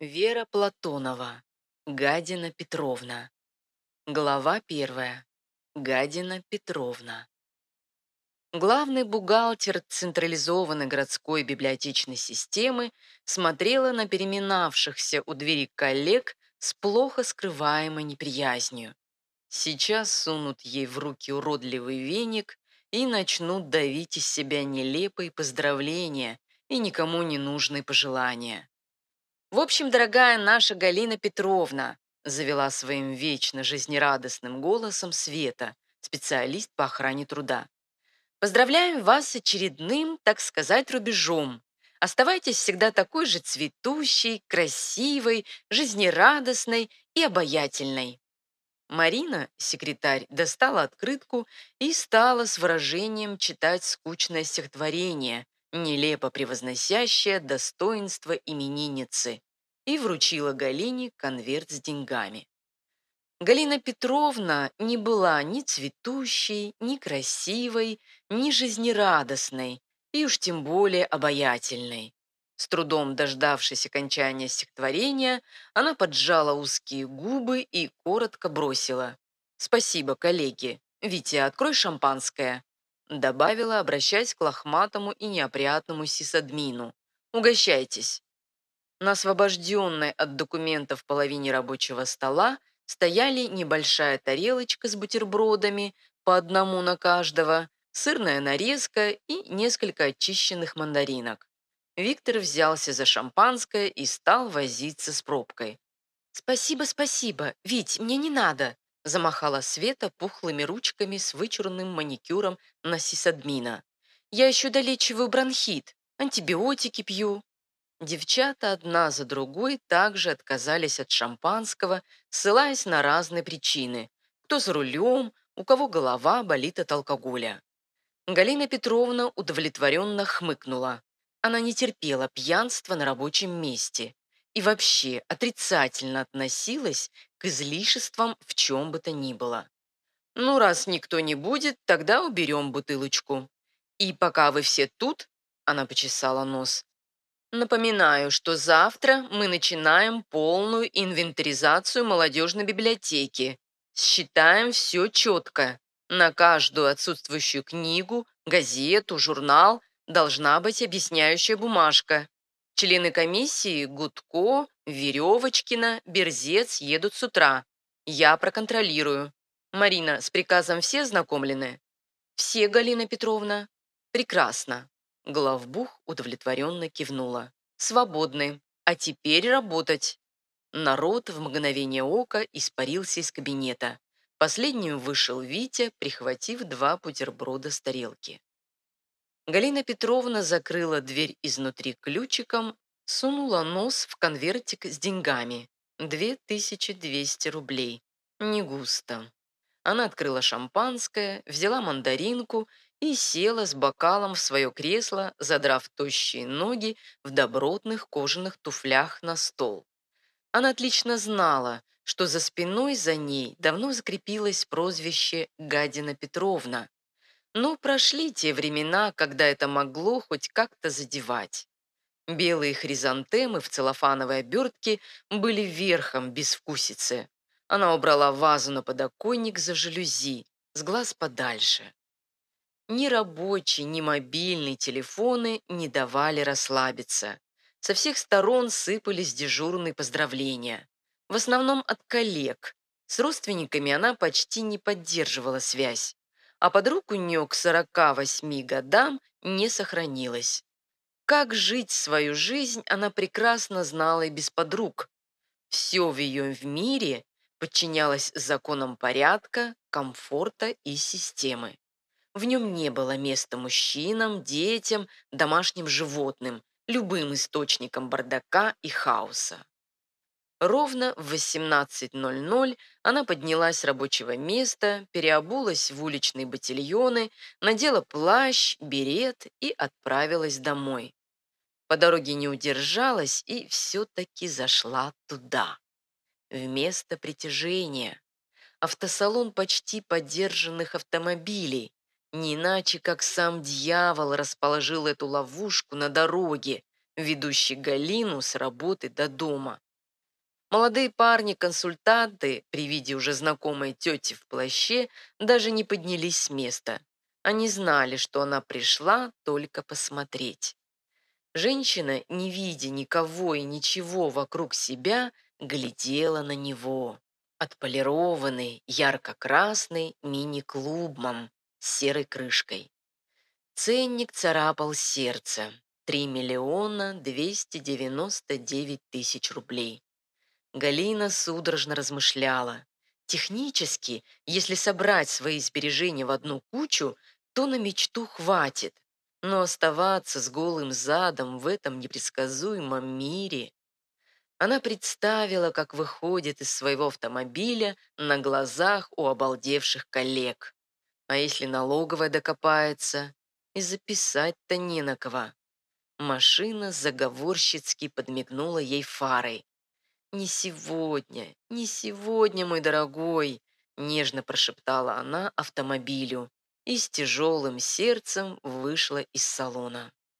Вера Платонова. Гадина Петровна. Глава первая. Гадина Петровна. Главный бухгалтер централизованной городской библиотечной системы смотрела на переминавшихся у двери коллег с плохо скрываемой неприязнью. Сейчас сунут ей в руки уродливый веник и начнут давить из себя нелепые поздравления и никому не нужные пожелания. «В общем, дорогая наша Галина Петровна», завела своим вечно жизнерадостным голосом Света, специалист по охране труда. «Поздравляем вас с очередным, так сказать, рубежом. Оставайтесь всегда такой же цветущей, красивой, жизнерадостной и обаятельной». Марина, секретарь, достала открытку и стала с выражением читать скучное стихотворение, нелепо превозносящее достоинство именинницы, и вручила Галине конверт с деньгами. Галина Петровна не была ни цветущей, ни красивой, ни жизнерадостной, и уж тем более обаятельной. С трудом дождавшись окончания стихотворения, она поджала узкие губы и коротко бросила. «Спасибо, коллеги. Витя, открой шампанское добавила, обращаясь к лохматому и неопрятному сисадмину. «Угощайтесь». На освобожденной от документов половине рабочего стола стояли небольшая тарелочка с бутербродами, по одному на каждого, сырная нарезка и несколько очищенных мандаринок. Виктор взялся за шампанское и стал возиться с пробкой. «Спасибо, спасибо. Вить, мне не надо», Замахала Света пухлыми ручками с вычурным маникюром на сисадмина. «Я еще долечиваю бронхит, антибиотики пью». Девчата одна за другой также отказались от шампанского, ссылаясь на разные причины. Кто за рулем, у кого голова болит от алкоголя. Галина Петровна удовлетворенно хмыкнула. Она не терпела пьянства на рабочем месте и вообще отрицательно относилась к излишествам в чем бы то ни было. Ну, раз никто не будет, тогда уберем бутылочку. И пока вы все тут, она почесала нос, напоминаю, что завтра мы начинаем полную инвентаризацию молодежной библиотеки. Считаем все четко. На каждую отсутствующую книгу, газету, журнал должна быть объясняющая бумажка. Члены комиссии Гудко, Веревочкина, Берзец едут с утра. Я проконтролирую. Марина, с приказом все знакомлены? Все, Галина Петровна. Прекрасно. Главбух удовлетворенно кивнула. Свободны. А теперь работать. Народ в мгновение ока испарился из кабинета. Последним вышел Витя, прихватив два бутерброда с тарелки. Галина Петровна закрыла дверь изнутри ключиком, сунула нос в конвертик с деньгами. 2200 рублей. Не густо. Она открыла шампанское, взяла мандаринку и села с бокалом в свое кресло, задрав тощие ноги в добротных кожаных туфлях на стол. Она отлично знала, что за спиной за ней давно закрепилось прозвище Гадина Петровна, но прошли те времена, когда это могло хоть как-то задевать. Белые хризантемы в целлофановой обертке были верхом безвкусицы. Она убрала вазу на подоконник за жалюзи, с глаз подальше. Ни рабочий, ни мобильные телефоны не давали расслабиться. Со всех сторон сыпались дежурные поздравления. В основном от коллег. С родственниками она почти не поддерживала связь а подруг у нее к 48 годам не сохранилось. Как жить свою жизнь, она прекрасно знала и без подруг. Все в ее в мире подчинялось законам порядка, комфорта и системы. В нем не было места мужчинам, детям, домашним животным, любым источникам бардака и хаоса. Ровно в 18.00 она поднялась с рабочего места, переобулась в уличные батильоны, надела плащ, берет и отправилась домой. По дороге не удержалась и все-таки зашла туда. В место притяжения. Автосалон почти подержанных автомобилей. Не иначе, как сам дьявол расположил эту ловушку на дороге, ведущей Галину с работы до дома. Молодые парни-консультанты при виде уже знакомой тети в плаще даже не поднялись с места. Они знали, что она пришла только посмотреть. Женщина, не видя никого и ничего вокруг себя, глядела на него. Отполированный, ярко-красный мини-клубмом с серой крышкой. Ценник царапал сердце. 3 миллиона 299 тысяч рублей. Галина судорожно размышляла. Технически, если собрать свои сбережения в одну кучу, то на мечту хватит. Но оставаться с голым задом в этом непредсказуемом мире... Она представила, как выходит из своего автомобиля на глазах у обалдевших коллег. А если налоговая докопается? И записать-то не на кого. Машина заговорщицки подмигнула ей фарой. «Не сегодня, не сегодня, мой дорогой!» Нежно прошептала она автомобилю и с тяжелым сердцем вышла из салона.